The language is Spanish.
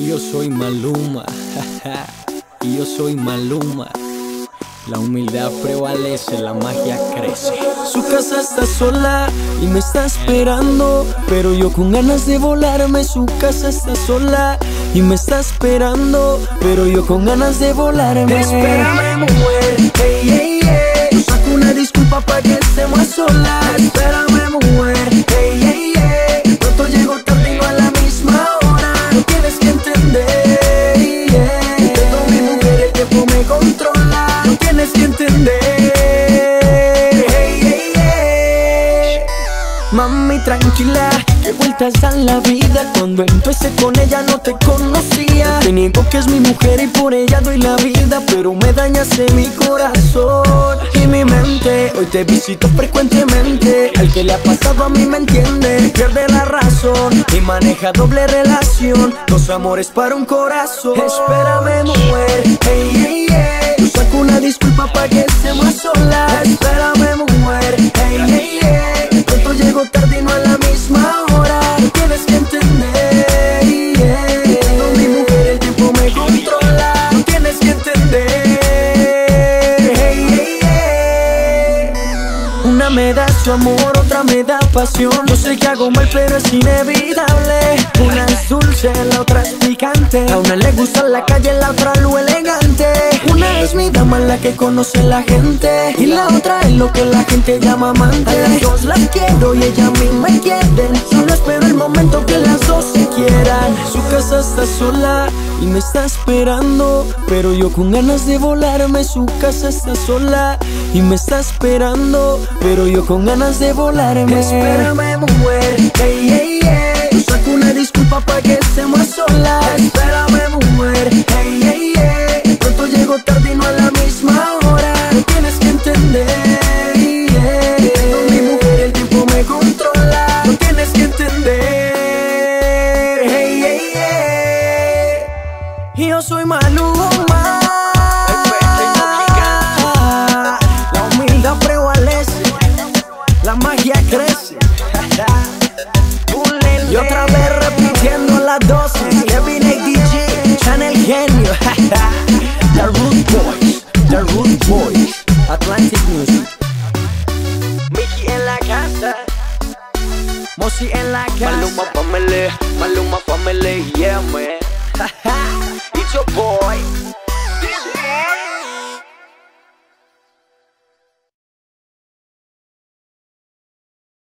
Y yo soy Maluma, y yo soy Maluma. La humildad prevalece, la magia crece. Su casa está sola y me está esperando, pero yo con ganas de volarme. Su casa está sola y me está esperando, pero yo con ganas de volarme. Espérame, mujer, hey, hey, hey. Yo saco una disculpa para que estemos solas. Tranquila, que vueltas a la vida. Cuando empecé con ella no te conocía. Te niego que es mi mujer y por ella doy la vida. Pero me dañaste mi corazón y mi mente. Hoy te visito frecuentemente. Al que le ha pasado a mí me entiende. Pierde la razón y maneja doble relación. Dos amores para un corazón. Espérame, mujer. Una me da su amor, otra me da pasión. Yo sé que hago mal, pero es inevitable. Una es dulce, la otra es picante. A una le gusta la calle, la otra lo elegante. Una es mi dama, la que conoce la gente. Y la otra es lo que la gente llama amante. A las dos las quiero y ella a mí me quieren. Solo espero el momento que las está sola y me está esperando. Pero yo con ganas de volarme, su casa está sola y me está esperando. Pero yo con ganas de volarme. Espérame, mujer, hey, hey, hey. Yo una disculpa para que estemos solas. Espérame, mujer, hey, hey, hey. Pronto llego tarde y no a la misma hora. No tienes que entender, yeah. Mi mujer, el tiempo me controla. No tienes que entender, Y yo soy Maluma. La humildad prevalece, la magia crece. Y otra vez repitiendo la dosis. Kevin ADG, Channel Genio. The Root Boys, The Root Boys, Atlantic Music. Mickey en la casa, Mosi en la casa. Maluma family, Maluma family, yeah man.